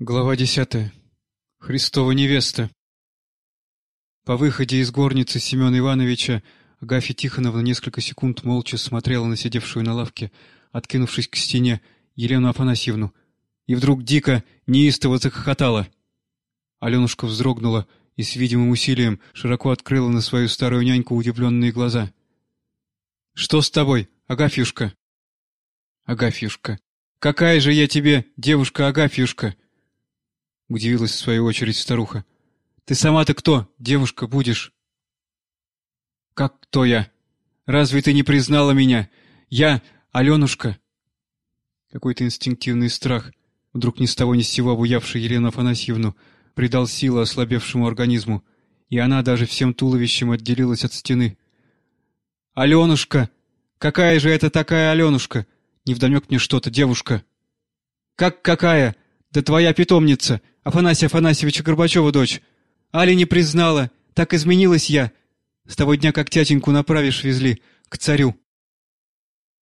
Глава десятая. Христова невеста. По выходе из горницы Семена Ивановича Агафья Тихоновна несколько секунд молча смотрела на сидевшую на лавке, откинувшись к стене, Елену Афанасьевну, и вдруг дико, неистово захохотала. Аленушка вздрогнула и с видимым усилием широко открыла на свою старую няньку удивленные глаза. — Что с тобой, Агафьюшка? — Агафьюшка. Какая же я тебе, девушка Агафьюшка? —— удивилась в свою очередь старуха. «Ты сама-то кто, девушка, будешь?» «Как кто я? Разве ты не признала меня? Я Аленушка!» Какой-то инстинктивный страх, вдруг ни с того ни с сего обуявший Елену Афанасьевну, придал силу ослабевшему организму, и она даже всем туловищем отделилась от стены. «Аленушка! Какая же это такая Аленушка? Невдомек мне что-то, девушка!» «Как какая? Да твоя питомница! Афанасия Афанасьевича Горбачева дочь. Али не признала. Так изменилась я. С того дня, как тятеньку направишь везли к царю.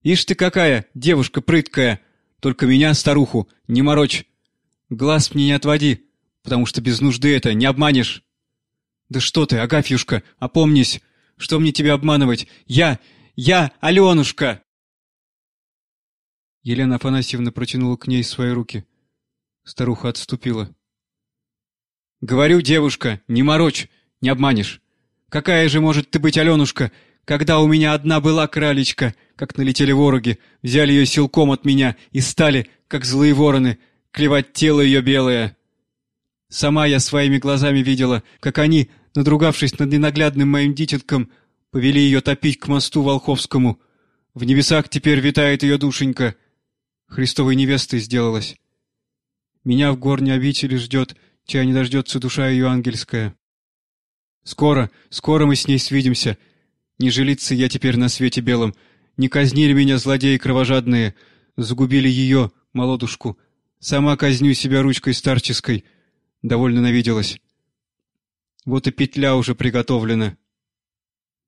Ишь ты какая, девушка прыткая. Только меня, старуху, не морочь. Глаз мне не отводи, потому что без нужды это не обманешь. Да что ты, Агафьюшка, опомнись. Что мне тебя обманывать? Я, я, Аленушка! Елена Афанасьевна протянула к ней свои руки. Старуха отступила. Говорю, девушка, не морочь, не обманешь. Какая же может ты быть Аленушка, когда у меня одна была кралечка, как налетели вороги, взяли ее силком от меня и стали, как злые вороны, клевать тело ее белое. Сама я своими глазами видела, как они, надругавшись над ненаглядным моим дитятком, повели ее топить к мосту Волховскому. В небесах теперь витает ее душенька. Христовой невестой сделалась. Меня в горне обители ждет — чья не дождется душа ее ангельская. Скоро, скоро мы с ней свидимся. Не жилиться я теперь на свете белом. Не казнили меня злодеи кровожадные, загубили ее, молодушку. Сама казню себя ручкой старческой. Довольно навиделась. Вот и петля уже приготовлена.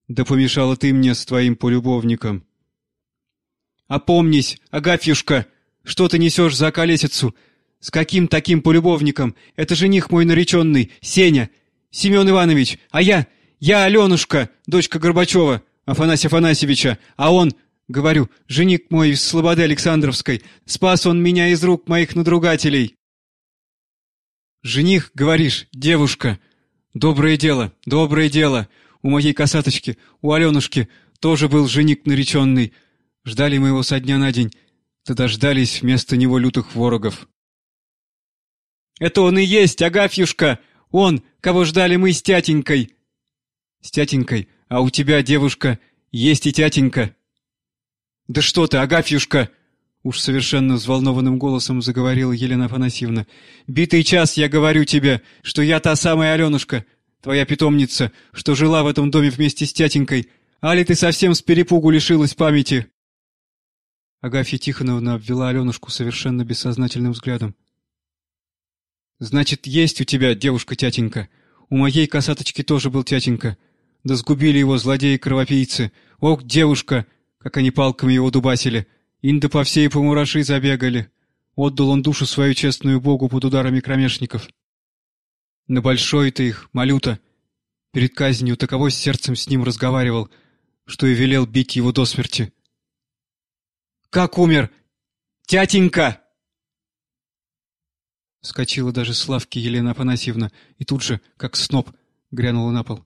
Да помешала ты мне с твоим полюбовником. Опомнись, Агафьюшка! Что ты несешь за колесицу? «С каким таким полюбовником? Это жених мой нареченный, Сеня, Семен Иванович, а я, я Аленушка, дочка Горбачева, Афанасия Афанасьевича, а он, говорю, жених мой из Слободы Александровской, спас он меня из рук моих надругателей». «Жених, говоришь, девушка? Доброе дело, доброе дело. У моей косаточки, у Аленушки, тоже был жених нареченный. Ждали мы его со дня на день, да дождались вместо него лютых ворогов». Это он и есть, Агафьюшка! Он, кого ждали мы с тятенькой!» «С тятенькой? А у тебя, девушка, есть и тятенька!» «Да что ты, Агафьюшка!» Уж совершенно взволнованным голосом заговорила Елена Афанасьевна. «Битый час я говорю тебе, что я та самая Аленушка, твоя питомница, что жила в этом доме вместе с тятенькой. Али ты совсем с перепугу лишилась памяти?» Агафья Тихоновна обвела Аленушку совершенно бессознательным взглядом. Значит, есть у тебя девушка-тятенька. У моей косаточки тоже был тятенька. Да сгубили его злодеи-кровопийцы. Ох, девушка! Как они палками его дубасили. Инда по всей помураши забегали. Отдал он душу свою честную Богу под ударами кромешников. На большой-то их, малюта. Перед казнью таково с сердцем с ним разговаривал, что и велел бить его до смерти. «Как умер? Тятенька!» Вскочила даже с лавки Елена Афанасьевна и тут же, как сноп, грянула на пол.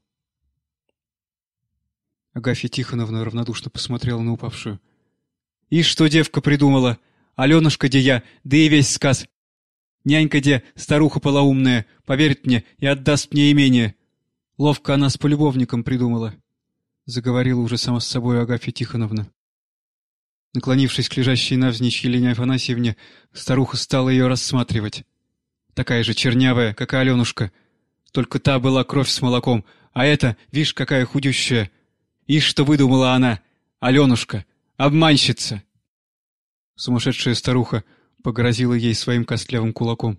Агафья Тихоновна равнодушно посмотрела на упавшую. «И что девка придумала? Аленушка где я, да и весь сказ. Нянька где, старуха полоумная, поверит мне и отдаст мне имение. Ловко она с полюбовником придумала», — заговорила уже сама с собой Агафья Тихоновна. Наклонившись к лежащей навзничь Елене Афанасьевне, старуха стала ее рассматривать такая же чернявая, как и Аленушка. Только та была кровь с молоком, а эта, видишь, какая худющая. И что выдумала она? Аленушка, обманщица!» Сумасшедшая старуха погрозила ей своим костлявым кулаком.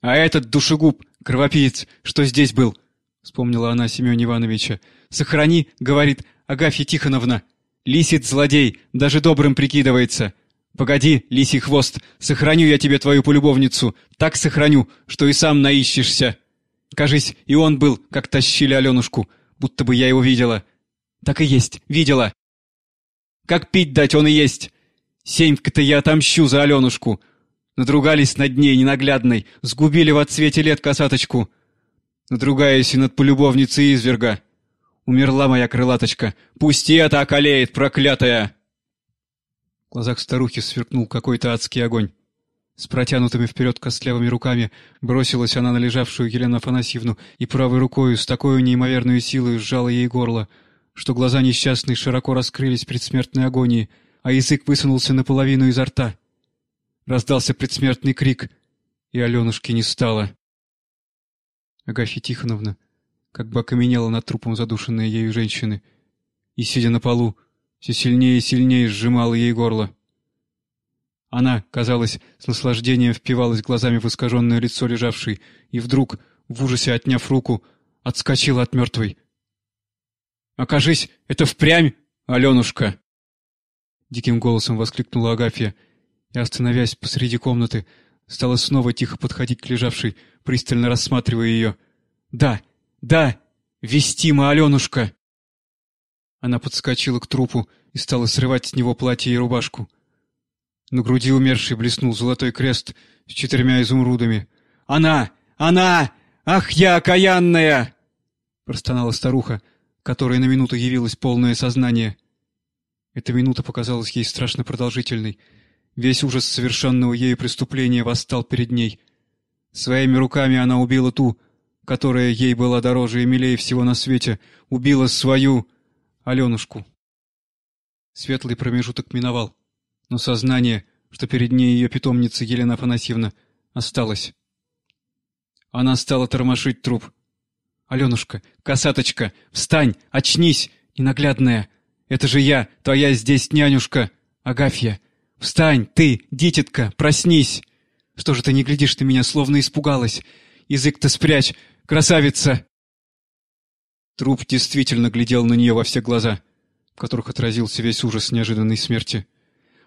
«А этот душегуб, кровопиец, что здесь был?» — вспомнила она Семена Ивановича. «Сохрани, — говорит Агафья Тихоновна, — лисит злодей, даже добрым прикидывается. Погоди, лисий хвост, сохраню я тебе твою полюбовницу, так сохраню, что и сам наищешься. Кажись, и он был, как тащили Аленушку, будто бы я его видела. Так и есть, видела. Как пить дать, он и есть. Семька-то я отомщу за Аленушку. Надругались над ней ненаглядной, сгубили в отсвете лет косаточку. Надругаясь и над полюбовницей изверга. Умерла моя крылаточка, пусть и это околеет, проклятая!» В глазах старухи сверкнул какой-то адский огонь. С протянутыми вперед костлявыми руками бросилась она на лежавшую Елену Афанасьевну и правой рукой с такой неимоверной силой сжала ей горло, что глаза несчастной широко раскрылись предсмертной агонии, а язык высунулся наполовину изо рта. Раздался предсмертный крик, и Аленушки не стало. Агафья Тихоновна как бы окаменела над трупом задушенной ею женщины, и, сидя на полу, все сильнее и сильнее сжимала ей горло. Она, казалось, с наслаждением впивалась глазами в искаженное лицо лежавшей, и вдруг, в ужасе отняв руку, отскочила от мертвой. «Окажись, это впрямь, Аленушка!» Диким голосом воскликнула Агафья, и, остановясь посреди комнаты, стала снова тихо подходить к лежавшей, пристально рассматривая ее. «Да, да, Вестима Аленушка!» Она подскочила к трупу и стала срывать с него платье и рубашку. На груди умершей блеснул золотой крест с четырьмя изумрудами. «Она! Она! Ах, я окаянная!» Простонала старуха, которая на минуту явилась полное сознание. Эта минута показалась ей страшно продолжительной. Весь ужас совершенного ею преступления восстал перед ней. Своими руками она убила ту, которая ей была дороже и милее всего на свете, убила свою Аленушку. Светлый промежуток миновал, но сознание, что перед ней ее питомница Елена Афанасьевна, осталось. Она стала тормошить труп. «Аленушка, косаточка, встань, очнись, ненаглядная! Это же я, твоя здесь нянюшка, Агафья! Встань, ты, дитятка, проснись! Что же ты не глядишь на меня, словно испугалась? Язык-то спрячь, Красавица!» Труп действительно глядел на нее во все глаза, в которых отразился весь ужас неожиданной смерти.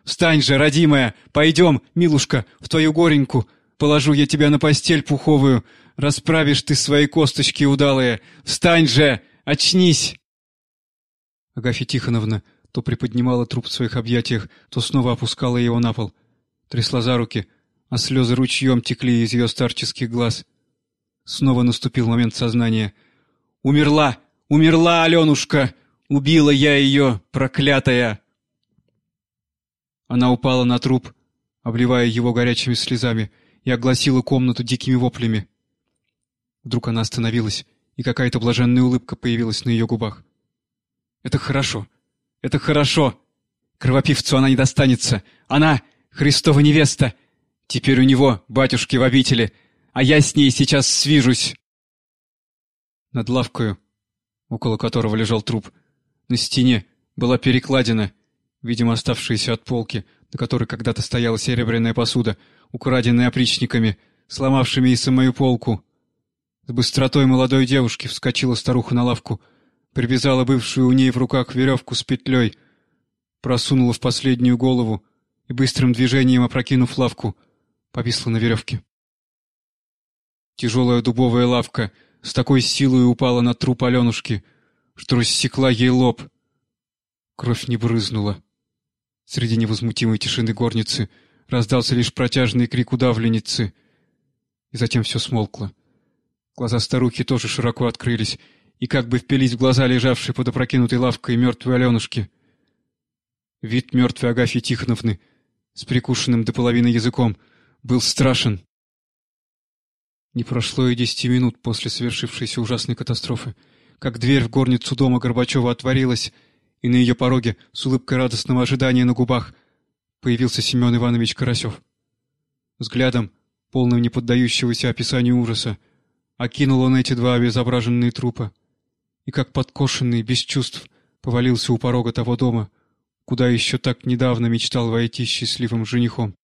«Встань же, родимая! Пойдем, милушка, в твою гореньку! Положу я тебя на постель пуховую! Расправишь ты свои косточки удалые! Встань же! Очнись!» Агафья Тихоновна то приподнимала труп в своих объятиях, то снова опускала его на пол. Трясла за руки, а слезы ручьем текли из ее старческих глаз. Снова наступил момент сознания. «Умерла! Умерла Аленушка! Убила я ее, проклятая!» Она упала на труп, обливая его горячими слезами, и огласила комнату дикими воплями. Вдруг она остановилась, и какая-то блаженная улыбка появилась на ее губах. «Это хорошо! Это хорошо! Кровопивцу она не достанется! Она — Христова невеста! Теперь у него, батюшки в обители, — а я с ней сейчас свижусь!» Над лавкою, около которого лежал труп, на стене была перекладина, видимо, оставшаяся от полки, на которой когда-то стояла серебряная посуда, украденная опричниками, сломавшими и самую полку. С быстротой молодой девушки вскочила старуха на лавку, привязала бывшую у ней в руках веревку с петлей, просунула в последнюю голову и быстрым движением опрокинув лавку, повисла на веревке. Тяжелая дубовая лавка с такой силой упала на труп Аленушки, что рассекла ей лоб. Кровь не брызнула. Среди невозмутимой тишины горницы раздался лишь протяжный крик удавленницы. И затем все смолкло. Глаза старухи тоже широко открылись и как бы впились в глаза лежавшей под опрокинутой лавкой мертвой Аленушки. Вид мертвой Агафьи Тихоновны с прикушенным до половины языком был страшен. Не прошло и десяти минут после совершившейся ужасной катастрофы, как дверь в горницу дома Горбачева отворилась, и на ее пороге, с улыбкой радостного ожидания на губах, появился Семен Иванович Карасев. Взглядом, полным не поддающегося описанию ужаса, окинул он эти два обезображенные трупа и, как подкошенный, без чувств, повалился у порога того дома, куда еще так недавно мечтал войти счастливым женихом.